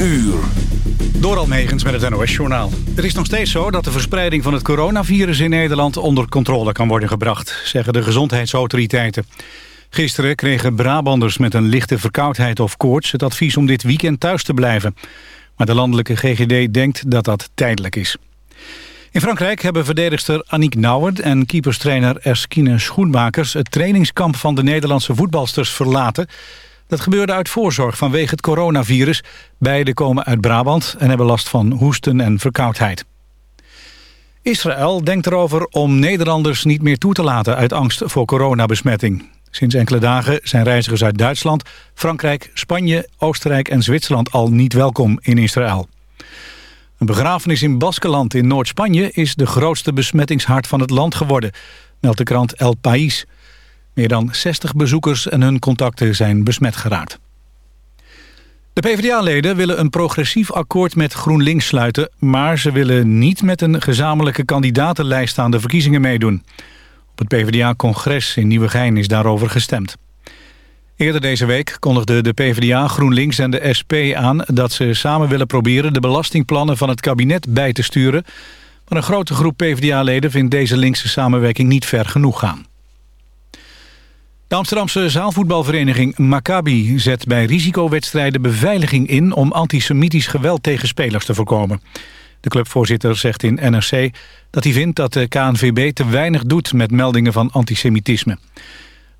uur. Door Almegens met het NOS-journaal. Het is nog steeds zo dat de verspreiding van het coronavirus in Nederland onder controle kan worden gebracht, zeggen de gezondheidsautoriteiten. Gisteren kregen Brabanders met een lichte verkoudheid of koorts het advies om dit weekend thuis te blijven. Maar de landelijke GGD denkt dat dat tijdelijk is. In Frankrijk hebben verdedigster Annick Nauwert en keeperstrainer Erskine Schoenmakers het trainingskamp van de Nederlandse voetbalsters verlaten. Dat gebeurde uit voorzorg vanwege het coronavirus. Beiden komen uit Brabant en hebben last van hoesten en verkoudheid. Israël denkt erover om Nederlanders niet meer toe te laten uit angst voor coronabesmetting. Sinds enkele dagen zijn reizigers uit Duitsland, Frankrijk, Spanje, Oostenrijk en Zwitserland al niet welkom in Israël. Een begrafenis in Baskeland in Noord-Spanje is de grootste besmettingshart van het land geworden, meldt de krant El País. Meer dan 60 bezoekers en hun contacten zijn besmet geraakt. De PvdA-leden willen een progressief akkoord met GroenLinks sluiten... maar ze willen niet met een gezamenlijke kandidatenlijst aan de verkiezingen meedoen. Op het PvdA-congres in Nieuwegein is daarover gestemd. Eerder deze week kondigden de PvdA, GroenLinks en de SP aan... dat ze samen willen proberen de belastingplannen van het kabinet bij te sturen... maar een grote groep PvdA-leden vindt deze linkse samenwerking niet ver genoeg gaan. De Amsterdamse zaalvoetbalvereniging Maccabi zet bij risicowedstrijden beveiliging in om antisemitisch geweld tegen spelers te voorkomen. De clubvoorzitter zegt in NRC dat hij vindt dat de KNVB te weinig doet met meldingen van antisemitisme.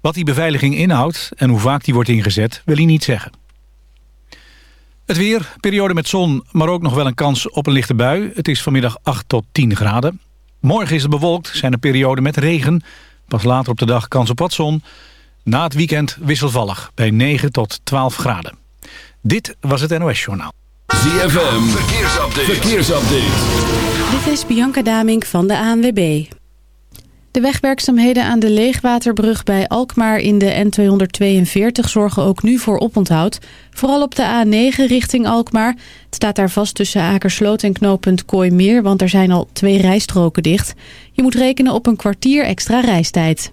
Wat die beveiliging inhoudt en hoe vaak die wordt ingezet wil hij niet zeggen. Het weer, periode met zon, maar ook nog wel een kans op een lichte bui. Het is vanmiddag 8 tot 10 graden. Morgen is het bewolkt, zijn er perioden met regen. Pas later op de dag kans op wat zon. Na het weekend wisselvallig bij 9 tot 12 graden. Dit was het NOS Journaal. ZFM, verkeersupdate. verkeersupdate. Dit is Bianca Damink van de ANWB. De wegwerkzaamheden aan de Leegwaterbrug bij Alkmaar in de N242 zorgen ook nu voor oponthoud. Vooral op de A9 richting Alkmaar. Het staat daar vast tussen Akersloot en knooppunt Kooimeer, want er zijn al twee rijstroken dicht. Je moet rekenen op een kwartier extra reistijd.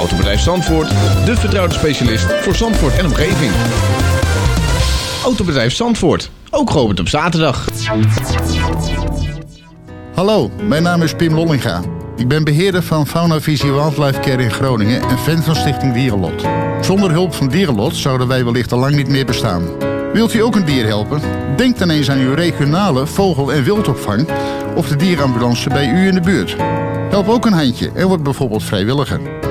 Autobedrijf Zandvoort, de vertrouwde specialist voor Zandvoort en omgeving. Autobedrijf Zandvoort, ook geopend op zaterdag. Hallo, mijn naam is Pim Lollinga. Ik ben beheerder van Fauna Visie Wildlife Care in Groningen en fan van Stichting Dierenlot. Zonder hulp van Dierenlot zouden wij wellicht al lang niet meer bestaan. Wilt u ook een dier helpen? Denk dan eens aan uw regionale vogel- en wildopvang of de dierenambulance bij u in de buurt. Help ook een handje en word bijvoorbeeld vrijwilliger.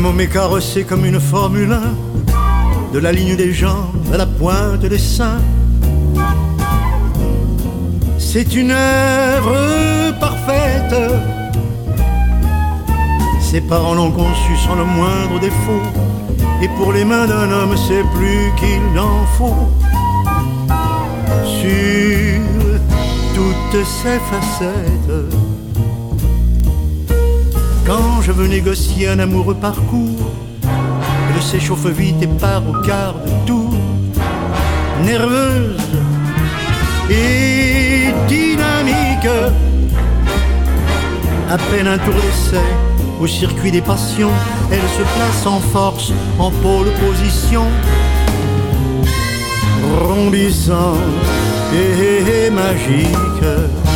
Ma môme est comme une Formule 1, de la ligne des jambes à la pointe des seins. C'est une œuvre parfaite. Ses parents l'ont conçue sans le moindre défaut. Et pour les mains d'un homme, c'est plus qu'il n'en faut. Sur toutes ses facettes. Quand je veux négocier un amoureux parcours, elle s'échauffe vite et part au quart de tour. Nerveuse et dynamique. À peine un tour d'essai au circuit des passions, elle se place en force, en pôle position. Rondissant et magique.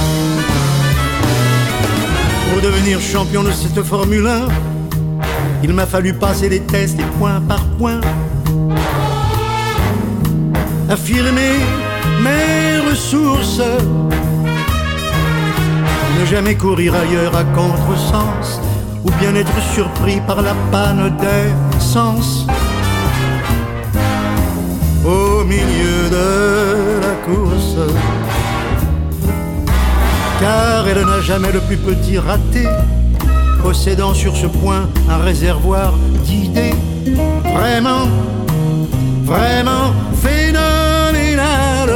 Pour devenir champion de cette Formule 1, il m'a fallu passer les tests et point par point. Affirmer mes ressources. Ne jamais courir ailleurs à contresens. Ou bien être surpris par la panne d'essence. Au milieu de la course. Car elle n'a jamais le plus petit raté possédant sur ce point un réservoir d'idées vraiment, vraiment phénoménal.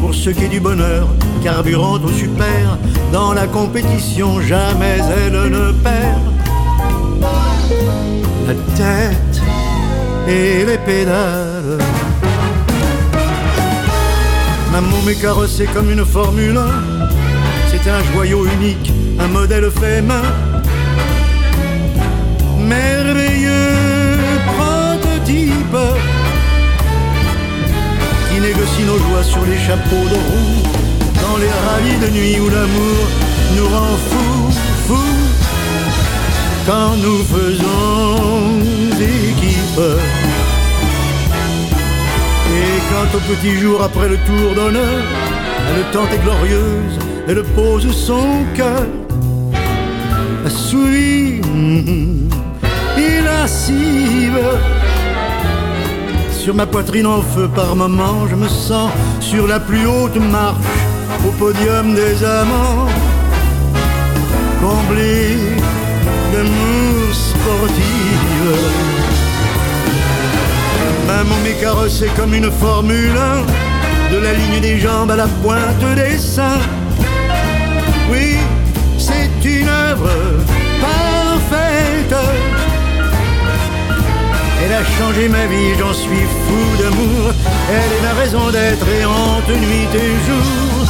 Pour ce qui est du bonheur, carburant au super, dans la compétition, jamais elle ne perd. La tête et les pédales. Maman m'est carrossée comme une Formule 1. C'est un joyau unique, un modèle fait main. Merveilleux prototype qui négocie nos joies sur les chapeaux de roue. Dans les rallyes de nuit où l'amour nous rend fous, fous. Quand nous faisons équipe. Au petit jour après le tour d'honneur, elle tente est glorieuse, elle pose son cœur, et lascive. Sur ma poitrine en feu par moments, je me sens sur la plus haute marche, au podium des amants, comblé d'amour sportive. Maman m'est carrossée comme une Formule. 1 De la ligne des jambes à la pointe des seins. Oui, c'est une œuvre parfaite. Elle a changé ma vie, j'en suis fou d'amour. Elle est ma raison d'être et hante nuit et jour.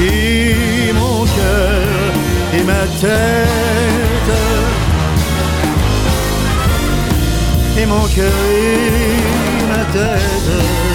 Et mon cœur et ma tête mon cœur et ma tête.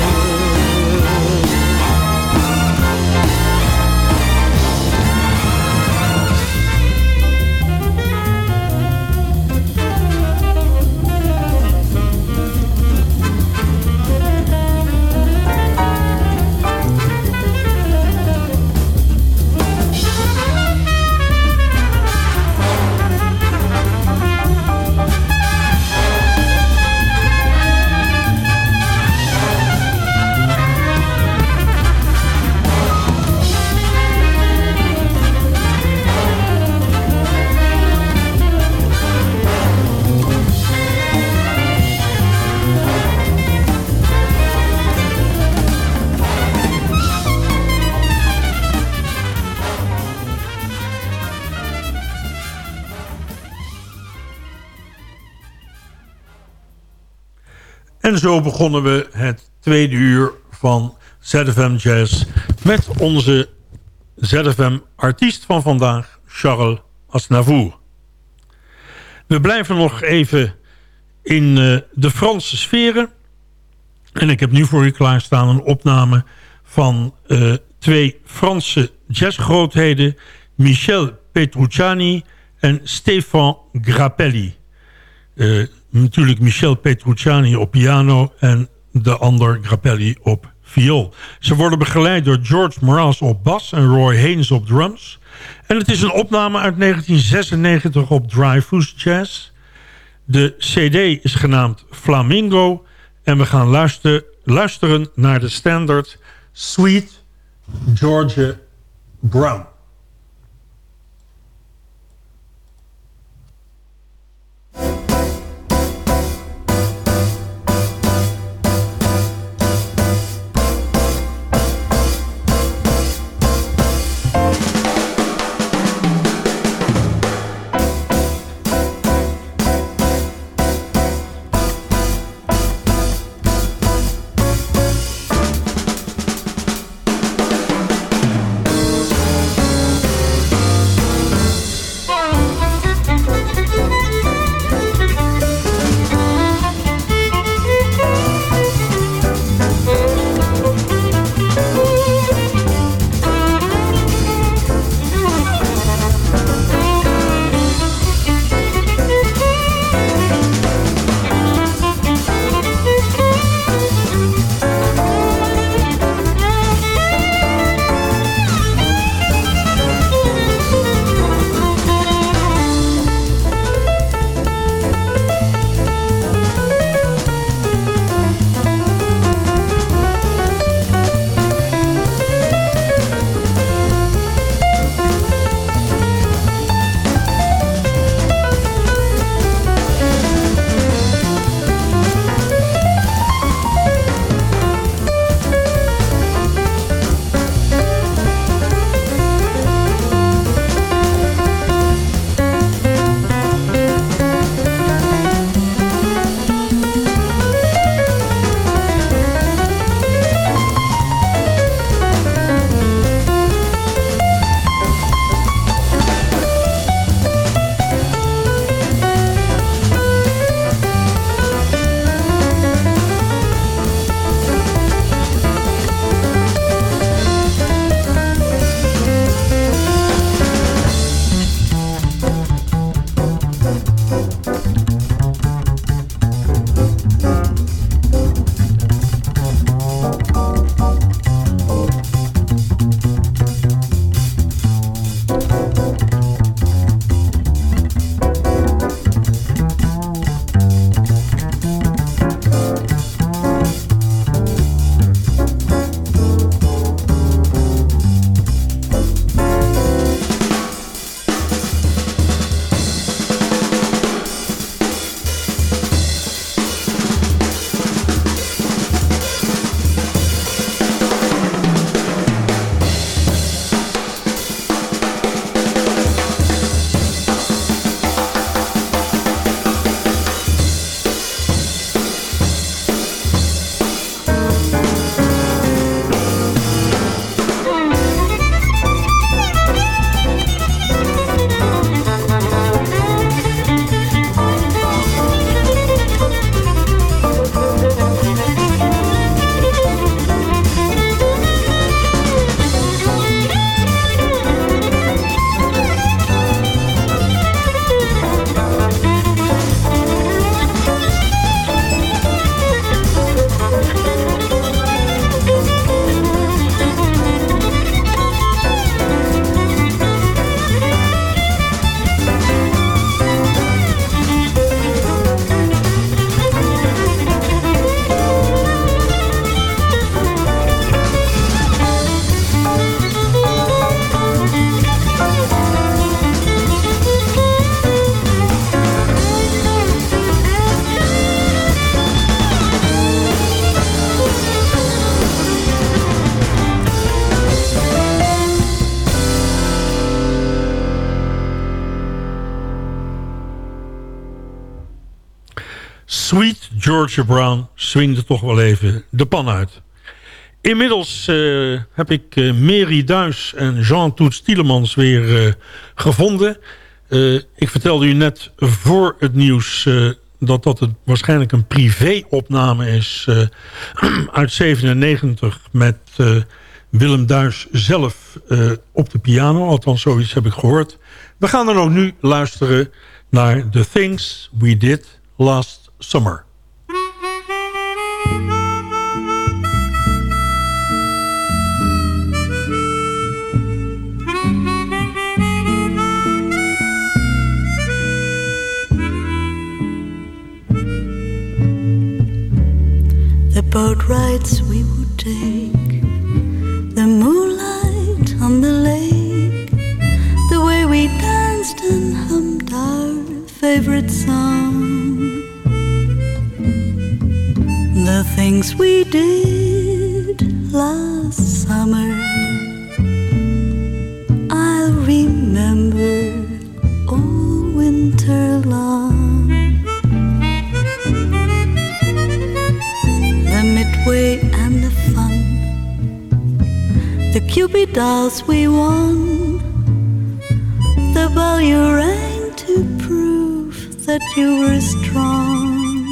Zo begonnen we het tweede uur van ZFM Jazz... met onze ZFM-artiest van vandaag, Charles Aznavour. We blijven nog even in uh, de Franse sferen. En ik heb nu voor u klaarstaan een opname van uh, twee Franse jazzgrootheden... Michel Petrucciani en Stéphane Grappelli. Uh, natuurlijk Michel Petrucciani op piano en de ander Grappelli op viool. Ze worden begeleid door George Moraz op bas en Roy Haynes op drums. En het is een opname uit 1996 op Dreyfus Jazz. De cd is genaamd Flamingo en we gaan luisteren, luisteren naar de standard Sweet Georgia Brown. Brown swingde toch wel even de pan uit. Inmiddels uh, heb ik uh, Mary Duis en Jean Toets Tielemans weer uh, gevonden. ik vertelde u net voor het nieuws dat dat het waarschijnlijk een privéopname is uit 97 met Willem Duis zelf op de piano. Althans, zoiets heb ik gehoord. We gaan dan ook nu luisteren naar The Things We Did Last Summer. boat rides we would take, the moonlight on the lake, the way we danced and hummed our favorite song, the things we did last summer. Dolls we won. The bell you rang to prove that you were strong.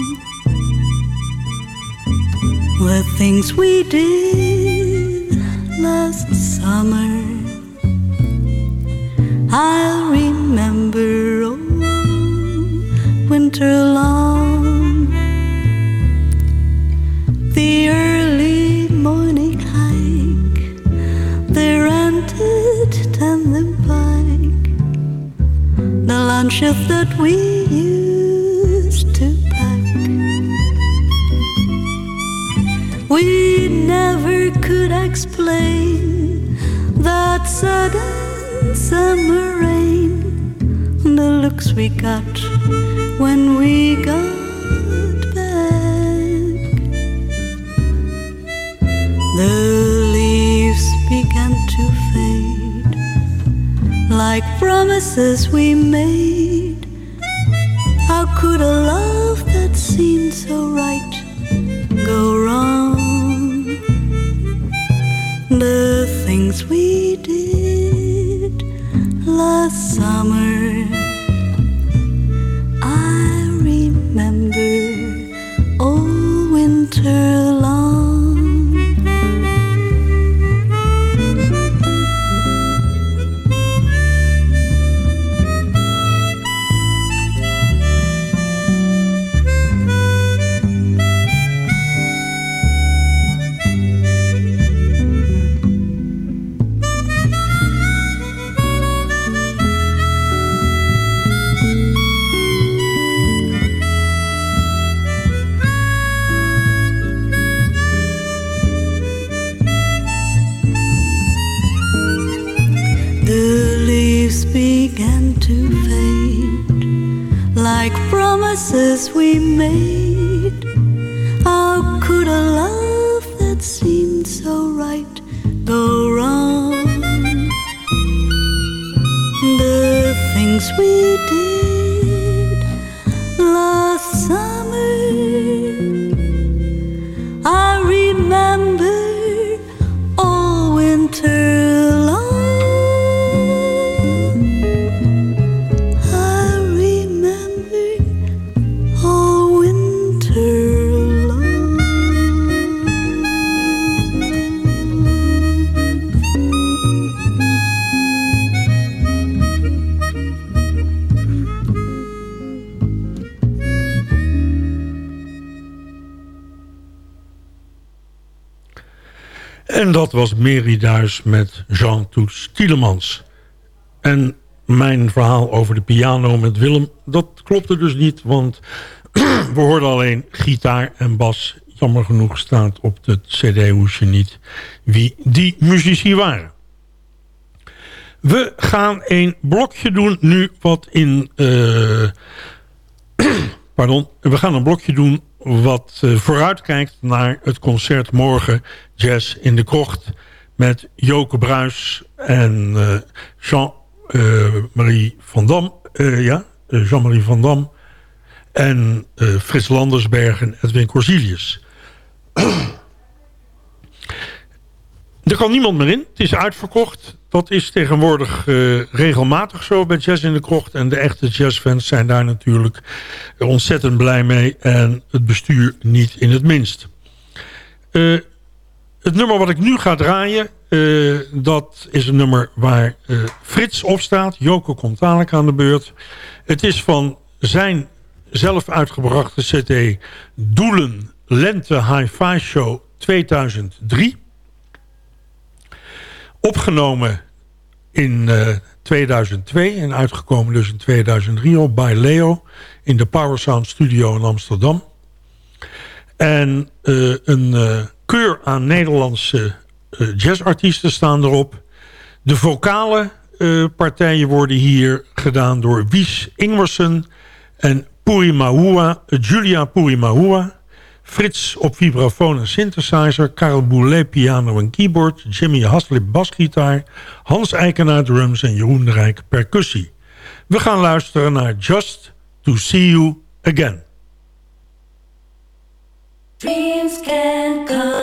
The things we did last summer. I'll remember all winter long. We used to pack. We never could explain that sudden summer rain, the looks we got when we got back. The leaves began to fade like promises we made. Dat was Meriduis met Jean Toets Tielemans. En mijn verhaal over de piano met Willem, dat klopte dus niet, want we hoorden alleen gitaar en bas. Jammer genoeg staat op de cd-hoesje niet wie die muzici waren. We gaan een blokje doen nu wat in... eh, pardon, we gaan een blokje doen wat eh, vooruitkijkt naar het concert morgen Jazz in de Krocht met Joke Bruis en eh, Jean-Marie van Dam. eh, ja, eh, Jean-Marie van Dam en eh, Frits Landersberg en Edwin Corsilius. Er kan niemand meer in. Het is uitverkocht. Dat is tegenwoordig eh, regelmatig zo bij Jazz in de Krocht. En de echte jazzfans zijn daar natuurlijk ontzettend blij mee. En het bestuur niet in het minst. Eh, het nummer wat ik nu ga draaien... eh, dat is een nummer waar Frits op staat. Joko komt dadelijk aan de beurt. Het is van zijn zelf uitgebrachte cd... Doelen Lente Hi-Fi Show 2003 opgenomen in eh, 2002 en uitgekomen dus in 2003 op bij Leo in de Power Sound Studio in Amsterdam. En eh, een eh, keur aan Nederlandse jazzartiesten staan erop. De vocale partijen worden hier gedaan door Wies Ingwersen en Purimahua, Julia Purimahua. Frits op vibrafoon en synthesizer, Karel Boulet piano en keyboard, Jimmy Haslip basgitaar, Hans Eikenaar drums en Jeroen Rijk percussie. We gaan luisteren naar Just to See You Again. Dreams can come.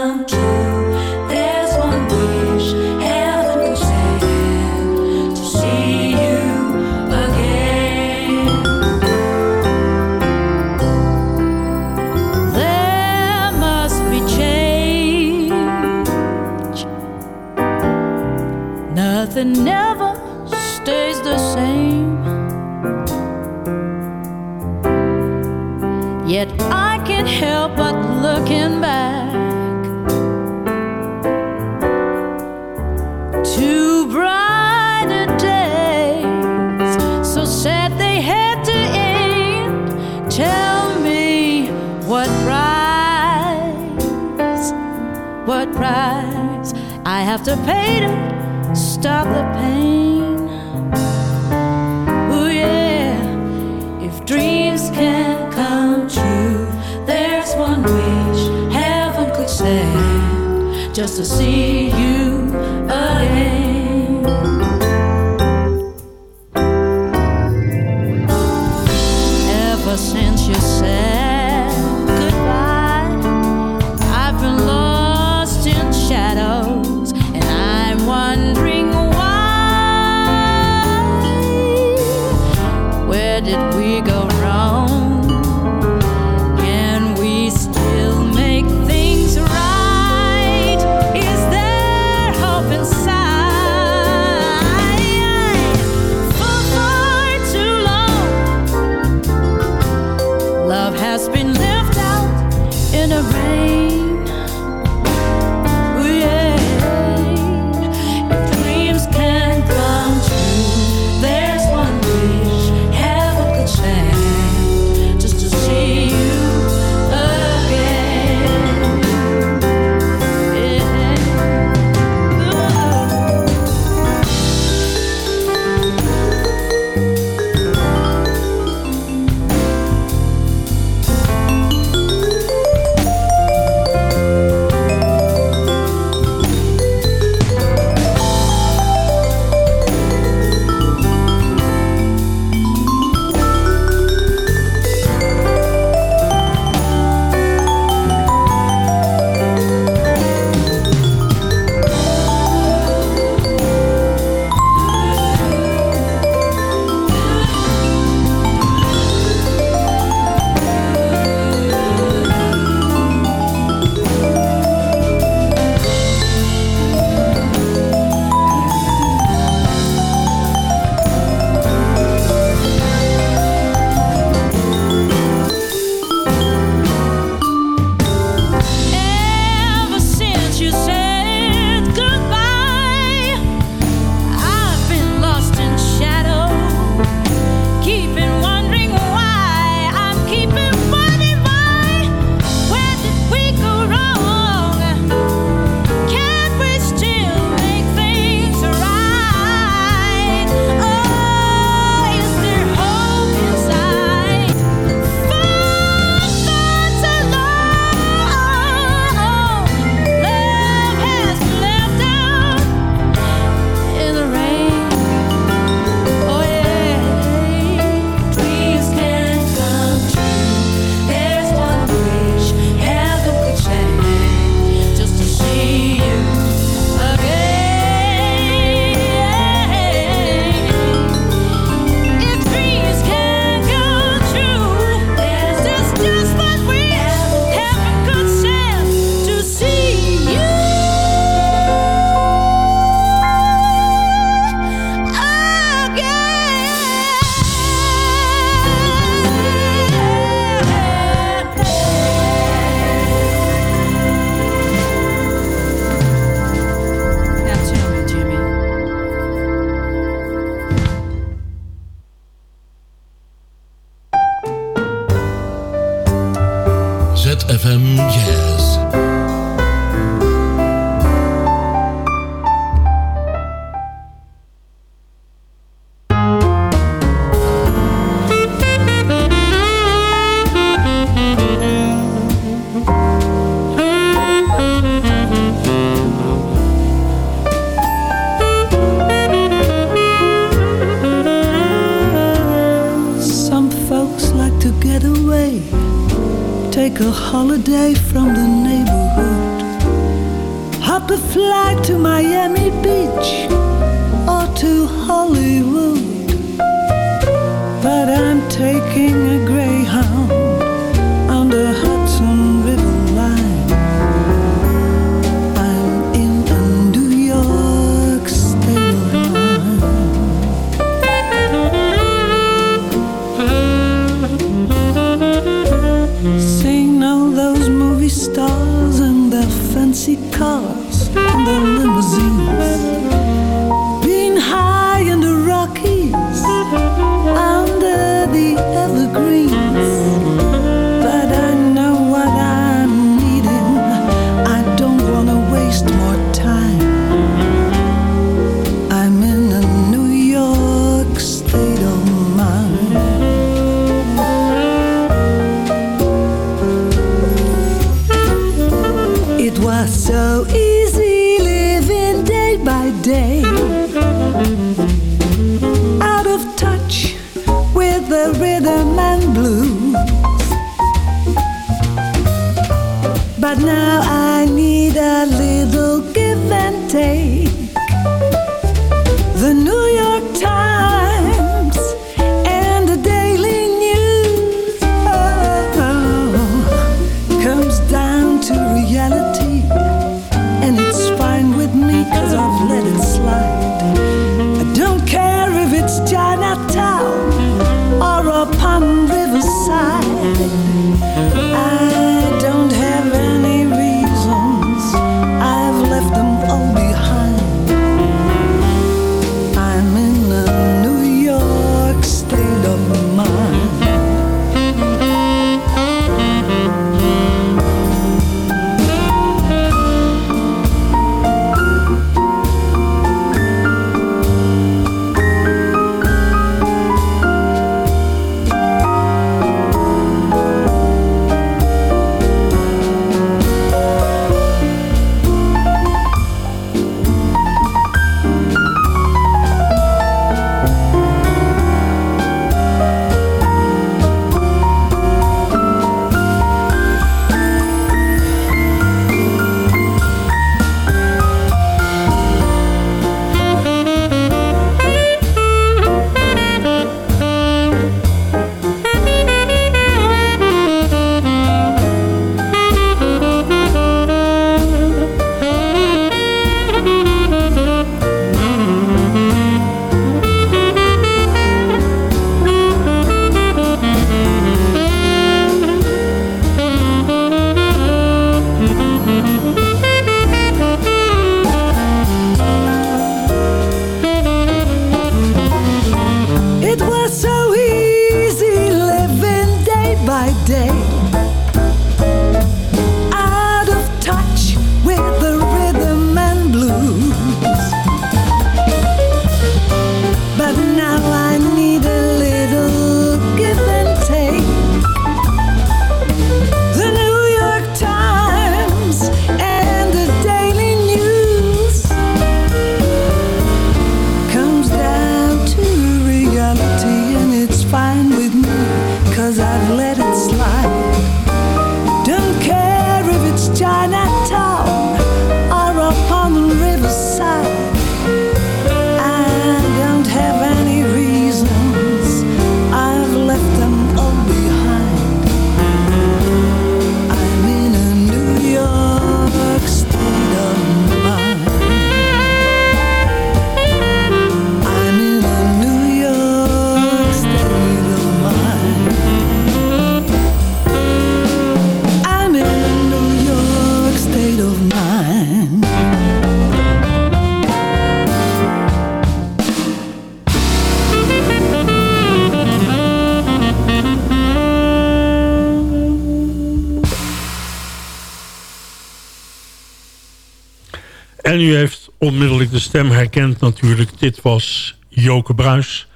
En u heeft onmiddellijk de stem herkend natuurlijk. Dit was Joke Bruis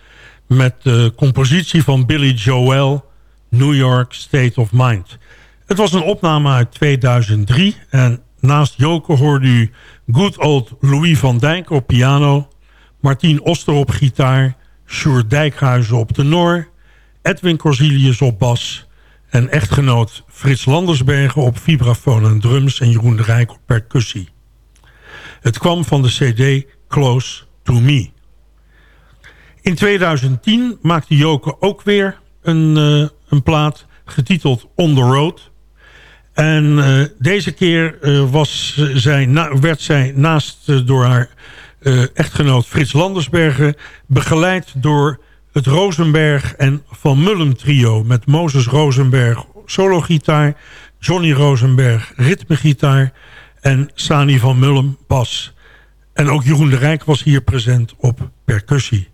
met de compositie van Billy Joel... New York State of Mind. Het was een opname uit 2003 en naast Joke hoorde u... Good Old Louis van Dijk op piano... Martien Oster op gitaar... Sjoerd Dijkhuizen op tenor... Edwin Corsilius op bas... en echtgenoot Frits Landersbergen op vibrafoon en drums... en Jeroen de Rijk op percussie. Het kwam van de cd Close to Me. In 2010 maakte Joke ook weer een, eh, een plaat getiteld On the Road. En eh, deze keer eh, was werd zij naast door haar echtgenoot Frits Landersbergen... begeleid door het Rosenberg en Van Mullen trio... met Moses Rosenberg solo-gitaar, Johnny Rosenberg ritmegitaar... en Sani van Mullen bas. En ook Jeroen de Rijk was hier present op percussie.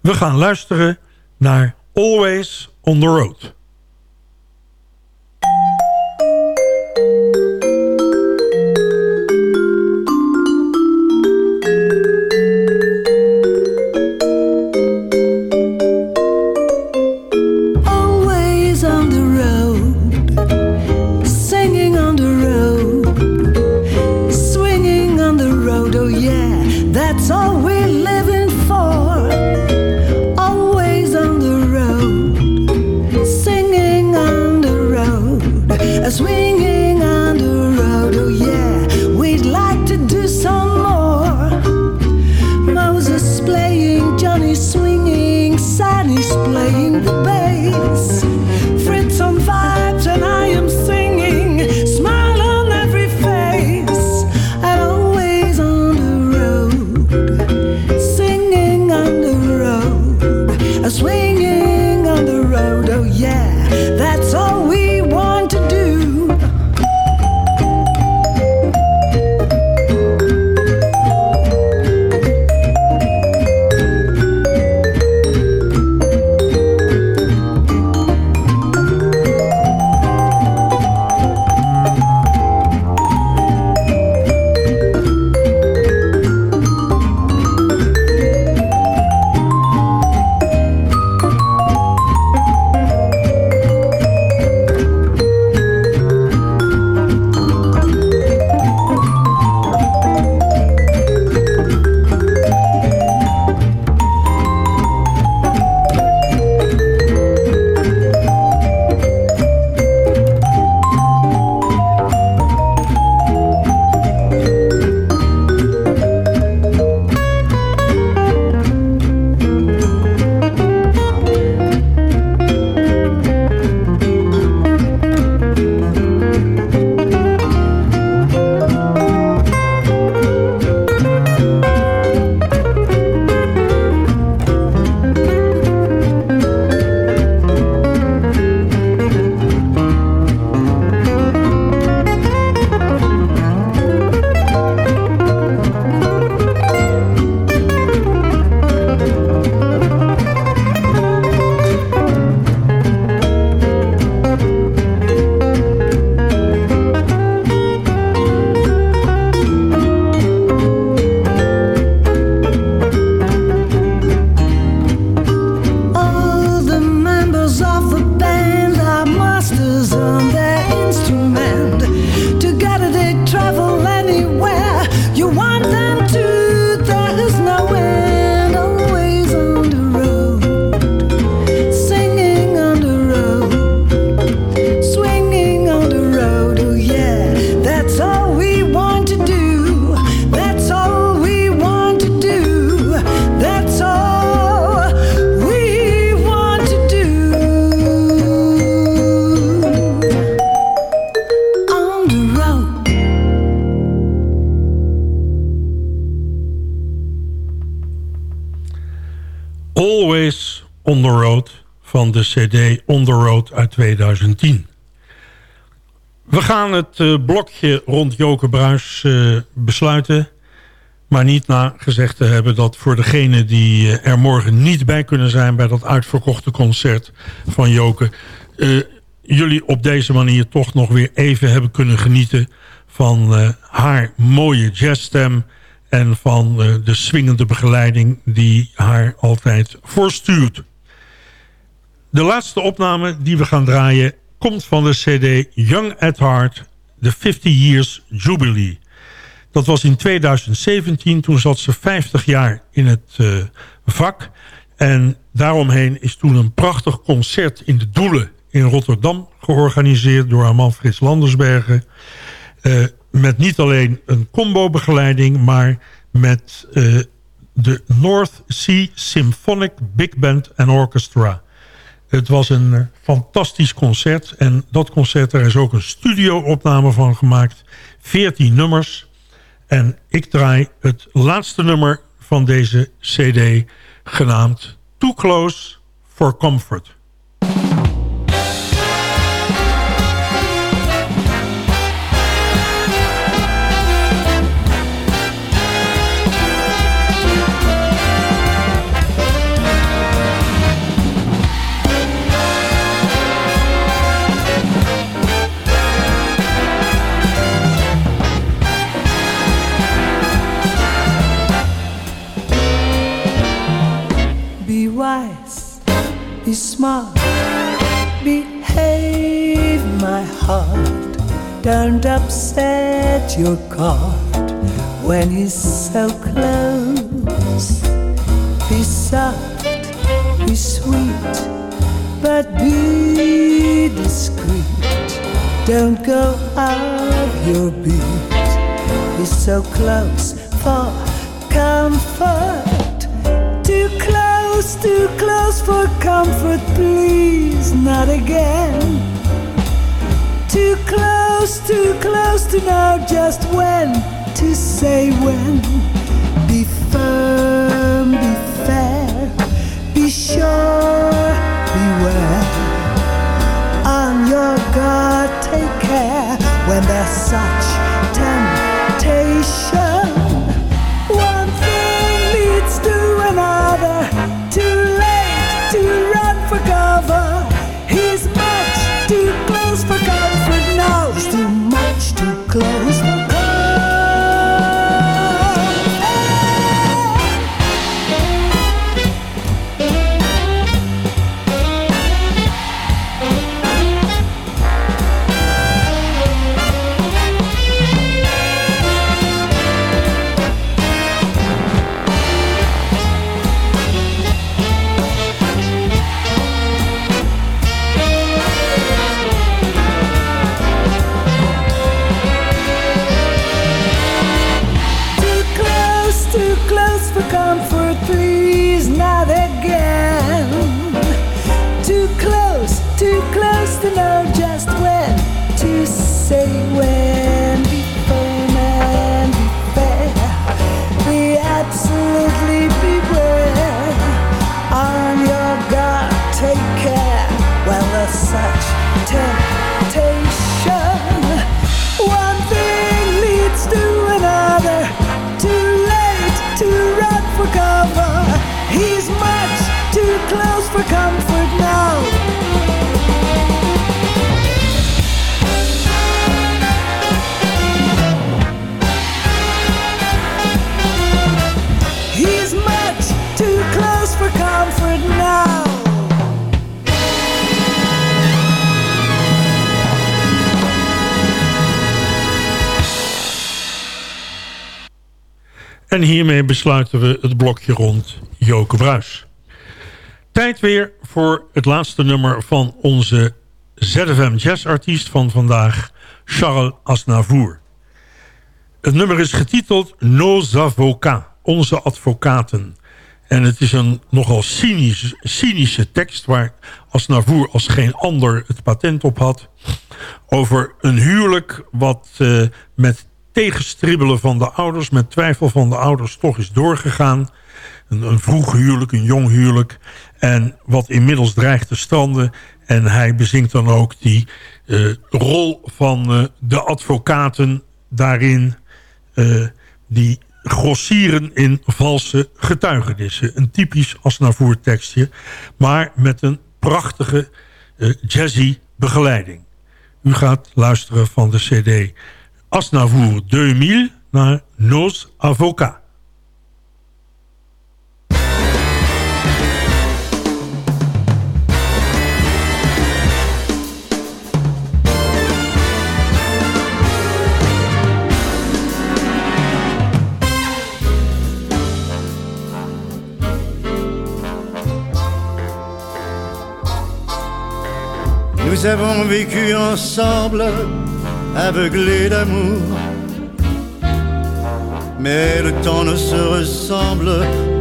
We gaan luisteren naar Always on the Road. Cd On Road uit 2010. We gaan het eh, blokje rond Joke Bruis eh, besluiten. Maar niet na gezegd te hebben dat voor degenen die eh, er morgen niet bij kunnen zijn... bij dat uitverkochte concert van Joke... jullie op deze manier toch nog weer even hebben kunnen genieten... van haar mooie jazzstem en van de swingende begeleiding die haar altijd voorstuurt. De laatste opname die we gaan draaien komt van de cd Young at Heart, The 50 Years Jubilee. Dat was in 2017, toen zat ze 50 jaar in het eh, vak. En daaromheen is toen een prachtig concert in de Doelen in Rotterdam georganiseerd door Armand Frits Landersbergen. Eh, met niet alleen een combo-begeleiding, maar met eh, de North Sea Symphonic Big Band and Orchestra. Het was een eh, fantastisch concert en dat concert, daar is ook een studio-opname van gemaakt. 14 nummers. En ik draai het laatste nummer van deze cd, genaamd Too Close for Comfort. Be smart, behave, my heart. Don't upset your card when he's so close. Be soft, be sweet, but be discreet. Don't go out your beat. He's so close for comfort. Too close, too close for comfort, please, not again. Too close, too close to know just when to say when. Be firm, be fair, be sure, beware. On your guard, take care when there's such hiermee besluiten we het blokje rond Joke Bruis. Tijd weer voor het laatste nummer van onze ZFM Jazz-artiest van vandaag, Charles Aznavour. Het nummer is getiteld Nos Avocats, onze advocaten. En het is een nogal cynisch, cynische tekst waar Aznavour als geen ander het patent op had. Over een huwelijk wat eh, met tegenstribbelen van de ouders, met twijfel van de ouders toch is doorgegaan. Een, vroeg huwelijk, een jong huwelijk. En wat inmiddels dreigt te stranden. En hij bezinkt dan ook die eh, rol van eh, de advocaten daarin. eh, die grossieren in valse getuigenissen. Een typisch Asnavoer tekstje. Maar met een prachtige jazzy begeleiding. U gaat luisteren van de cd Asnavour 2000 naar Nos Avocat. Nous avons vécu ensemble aveuglés d'amour. Mais le temps ne se ressemble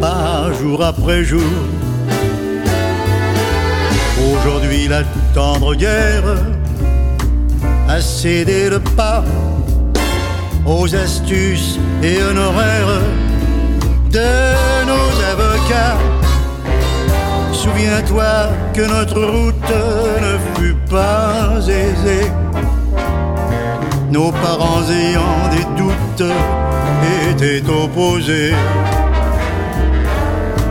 pas jour après jour. Aujourd'hui, la tendre guerre a cédé le pas aux astuces et honoraires de nos avocats. Souviens-toi que notre route ne fut pas aisée. Nos parents ayant des doutes étaient opposés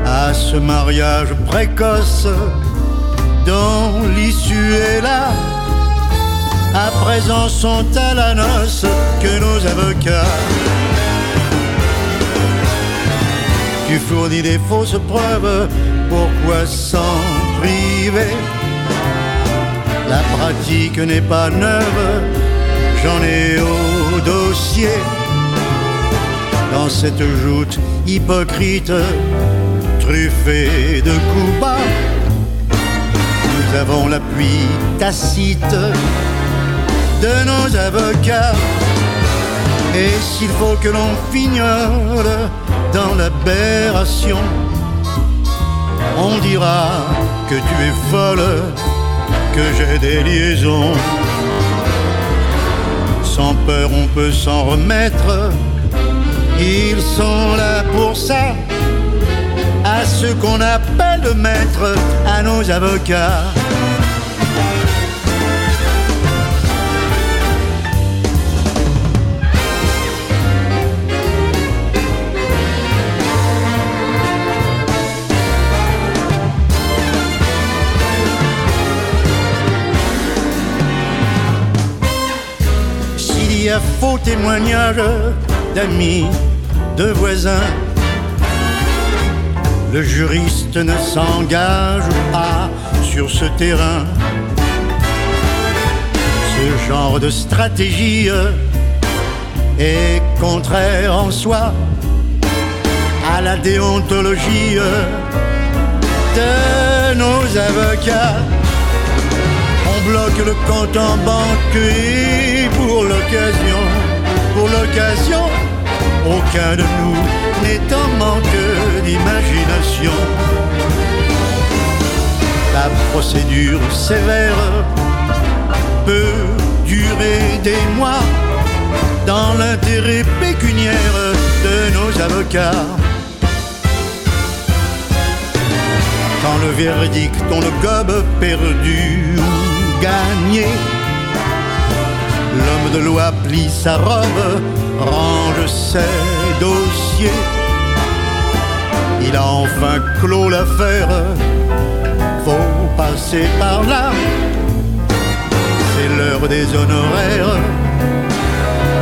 à ce mariage précoce dont l'issue est là. À présent sont à la noce que nos avocats. Tu fournis des fausses preuves, pourquoi s'en priver? La pratique n'est pas neuve, j'en ai au dossier. Dans cette joute hypocrite, truffée de coups bas, nous avons l'appui tacite de nos avocats. Et s'il faut que l'on fignole dans l'aberration, on dira que tu es folle, que j'ai des liaisons. Sans peur, on peut s'en remettre. Ils sont là pour ça. À ceux qu'on appelle maîtres, à nos avocats. Faux témoignage d'amis, de voisins, le juriste ne s'engage pas sur ce terrain. Ce genre de stratégie est contraire en soi à la déontologie de nos avocats. Bloque le compte en banque et pour l'occasion, pour l'occasion, aucun de nous n'est en manque d'imagination. La procédure sévère peut durer des mois dans l'intérêt pécuniaire de nos avocats. Quand le verdict, on le gobe perdu gagné, l'homme de loi plie sa robe, range ses dossiers. Il a enfin clos l'affaire, faut passer par là. C'est l'heure des honoraires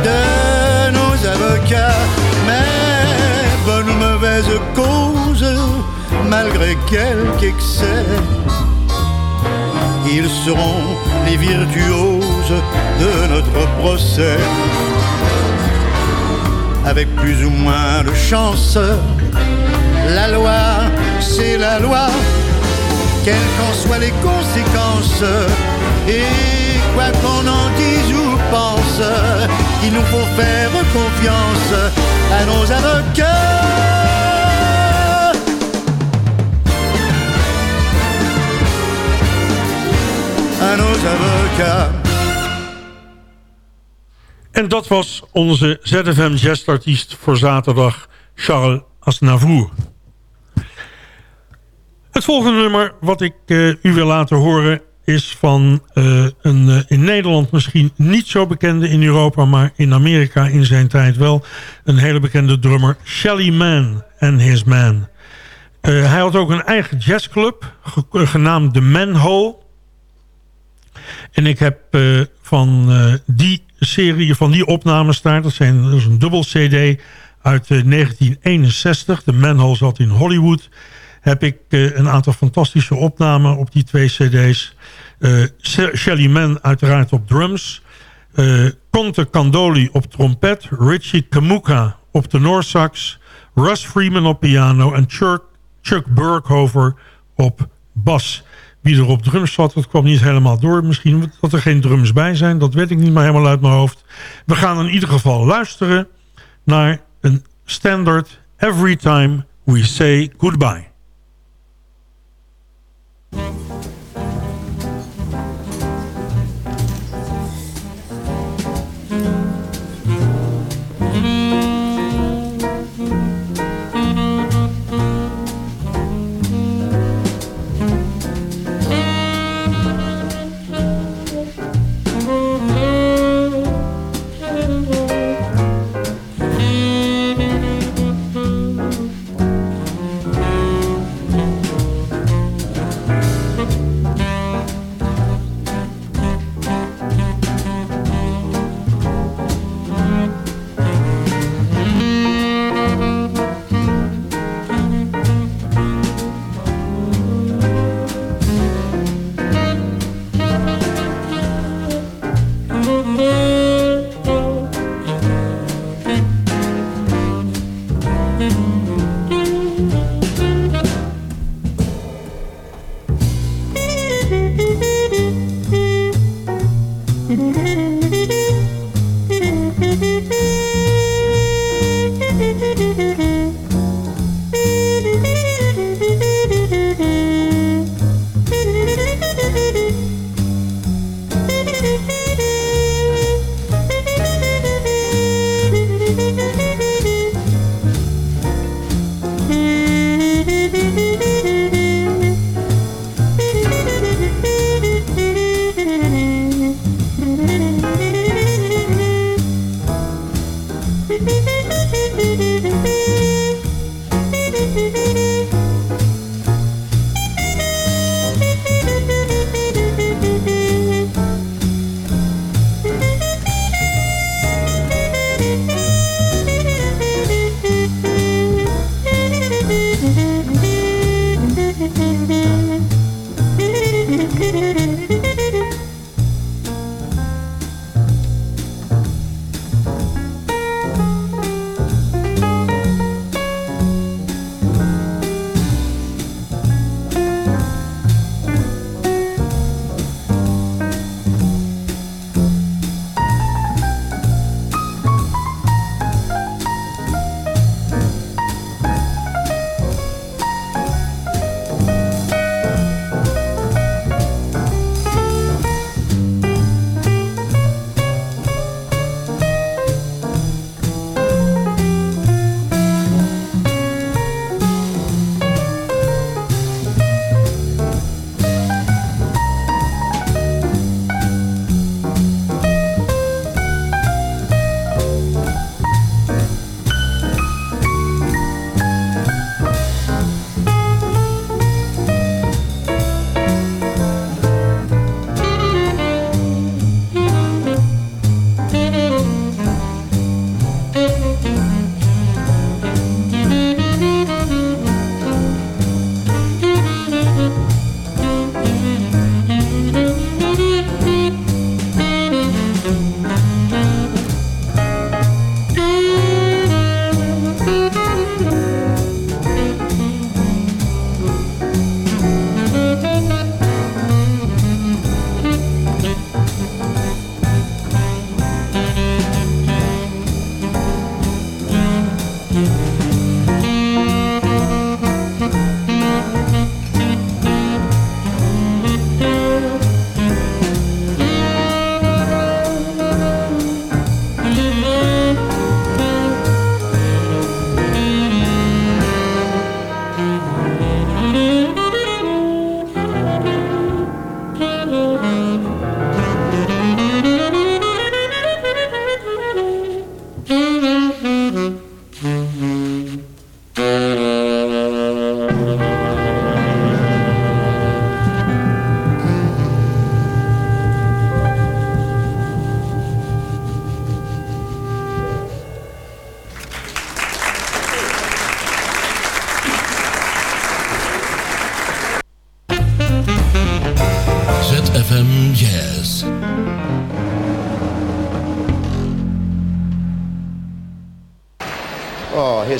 de nos avocats. Mais bonne ou mauvaise cause, malgré quelques excès, ils seront les virtuoses de notre procès. Avec plus ou moins de chance, la loi, c'est la loi, quelles qu'en soient les conséquences. Et quoi qu'on en dise ou pense, il nous faut faire confiance à nos avocats. En dat was onze ZFM Jazzartiest voor zaterdag, Charles Aznavour. Het volgende nummer wat ik eh, u wil laten horen is van eh, een eh, in Nederland misschien niet zo bekende in Europa, maar in Amerika in zijn tijd wel een hele bekende drummer, Shelly Man and His Man. Hij had ook een eigen jazzclub, ge- genaamd The Manhole. En ik heb eh, van eh, die serie, van die opnames daar, dat, zijn, dat is een dubbel cd uit eh, 1961. De Manhole zat in Hollywood. Heb ik eh, een aantal fantastische opnamen op die twee cd's. Eh, Shelly Man uiteraard op drums. eh Conte Candoli op trompet. Richie Kamuka op de Noorsax. Russ Freeman op piano. En Chuck, Chuck Burkhover op bas. Wie er op drums zat. Dat kwam niet helemaal door. Misschien dat er geen drums bij zijn. Dat weet ik niet meer helemaal uit mijn hoofd. We gaan in ieder geval luisteren naar een standard Every Time We Say Goodbye.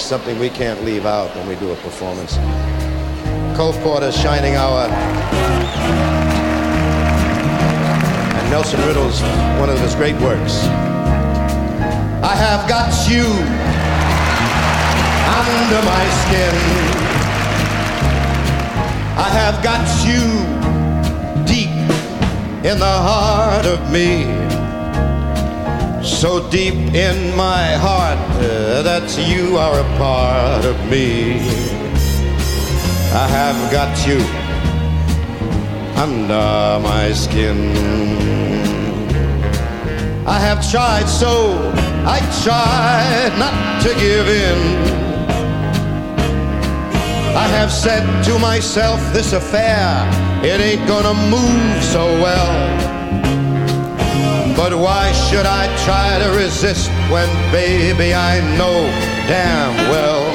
Something we can't leave out when we do a performance. Cole Porter, Shining Hour. And Nelson Riddle's one of his great works. I have got you under my skin. I have got you deep in the heart of me. So deep in my heart uh, that you are a part of me. I have got you under my skin. I have tried so, I tried not to give in. I have said to myself, this affair, it ain't gonna move so well. But why should I try to resist when, baby, I know damn well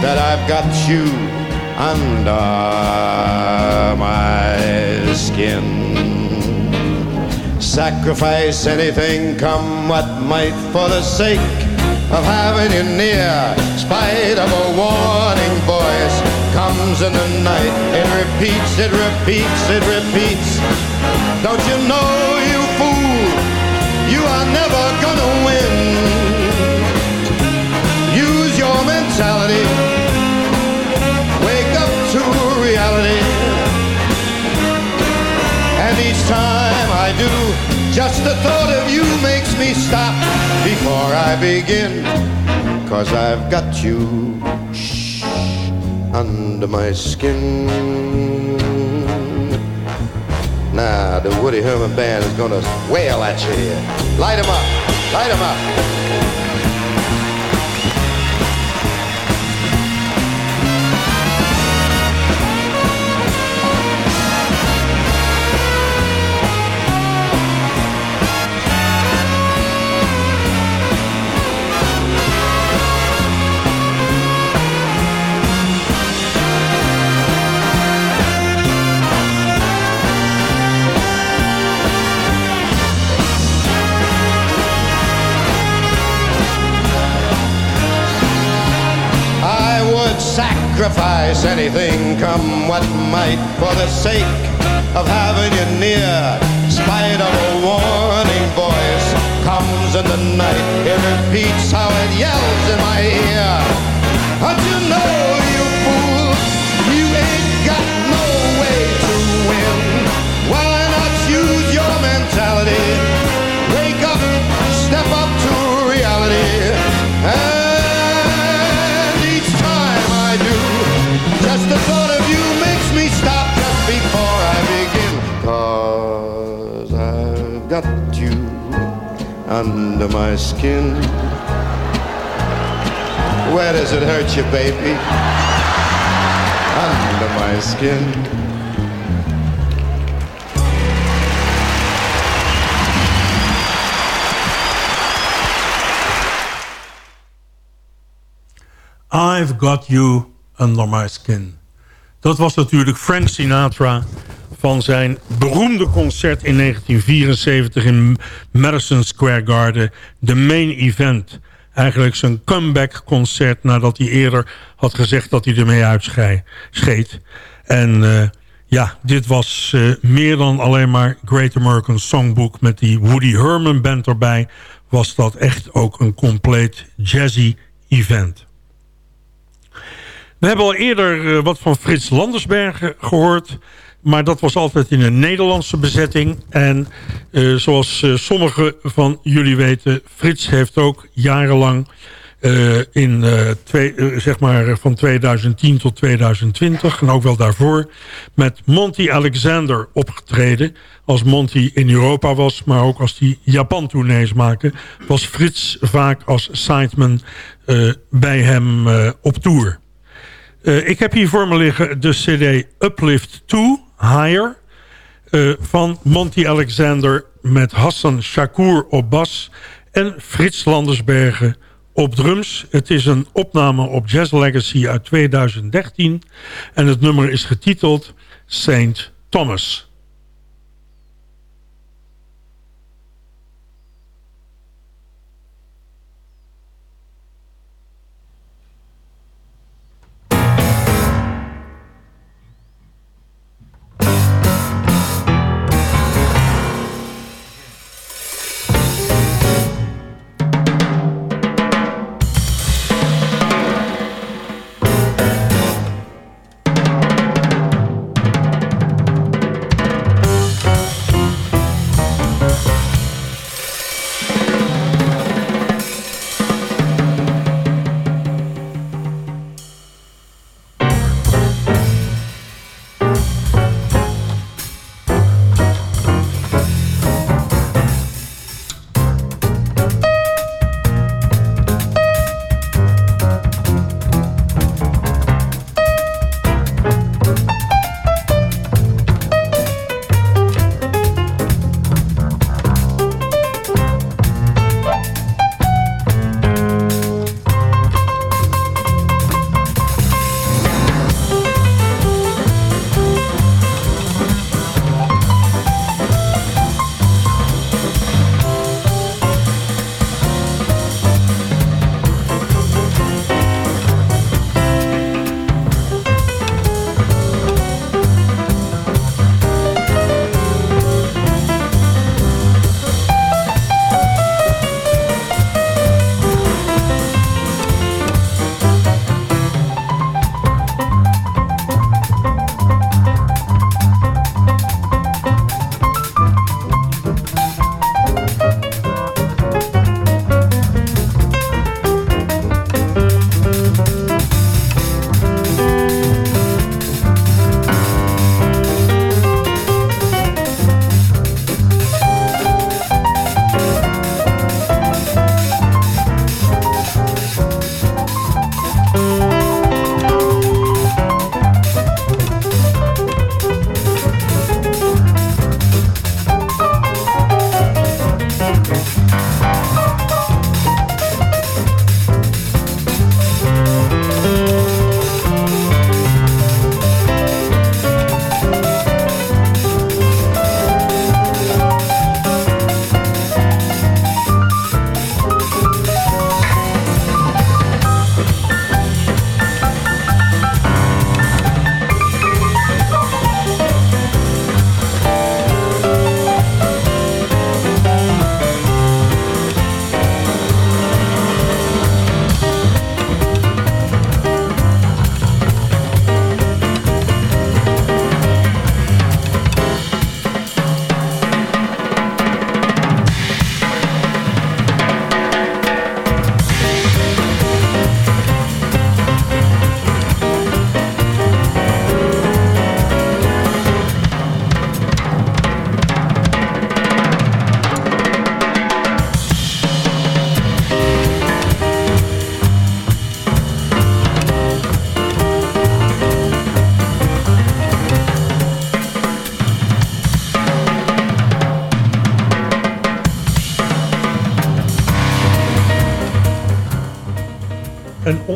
that I've got you under my skin. Sacrifice anything, come what might, for the sake of having you near. Spite of a warning voice comes in the night. It repeats, it repeats, it repeats. Don't you know, you you are never gonna win. Use your mentality. Wake up to reality. And each time I do, just the thought of you makes me stop before I begin. Cause I've got you shh, under my skin. Now the Woody Herman Band is gonna wail at you here. Light 'em up, light 'em up. Sacrifice anything, come what might, for the sake of having you near. Spite of a warning voice comes in the night. It repeats how it yells in my ear. Don't you know, under my skin. Where does it hurt you, baby? Under my skin. I've Got You Under My Skin. Dat was natuurlijk Frank Sinatra van zijn beroemde concert in 1974 in Madison Square Garden. De main event. Eigenlijk zijn comeback concert nadat hij eerder had gezegd dat hij ermee uitscheet. En eh, ja, dit was eh, meer dan alleen maar Great American Songbook met die Woody Herman band erbij. Was dat echt ook een compleet jazzy event. We hebben al eerder eh, wat van Frits Landersbergen gehoord. Maar dat was altijd in een Nederlandse bezetting. En eh, zoals eh, sommigen van jullie weten... Frits heeft ook jarenlang eh, in, twee, zeg maar van 2010 tot 2020... en ook wel daarvoor met Monty Alexander opgetreden. Als Monty in Europa was, maar ook als hij Japan-tournees maakte... was Frits vaak als sideman bij hem op tour. Ik heb hier voor me liggen de cd Uplift 2, Higher... eh, van Monty Alexander met Hassan Shakur op bas... en Frits Landersbergen op drums. Het is een opname op Jazz Legacy uit 2013... en het nummer is getiteld Saint Thomas.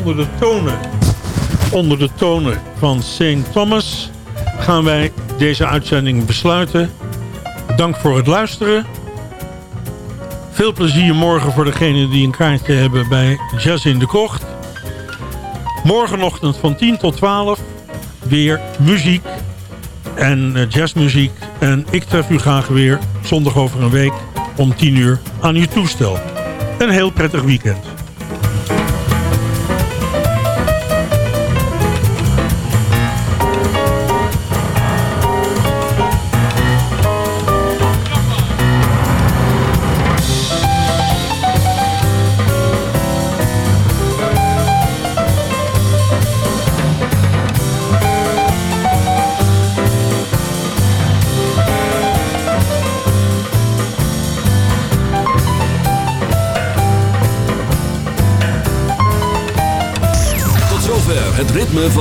Onder de tonen, onder de tonen van St. Thomas gaan wij deze uitzending besluiten. Dank voor het luisteren. Veel plezier morgen voor degenen die een kaartje hebben bij Jazz in de Kocht. Morgenochtend van 10 tot 12 weer muziek en eh, jazzmuziek. En ik tref u graag weer zondag over een week om 10 uur aan uw toestel. Een heel prettig weekend.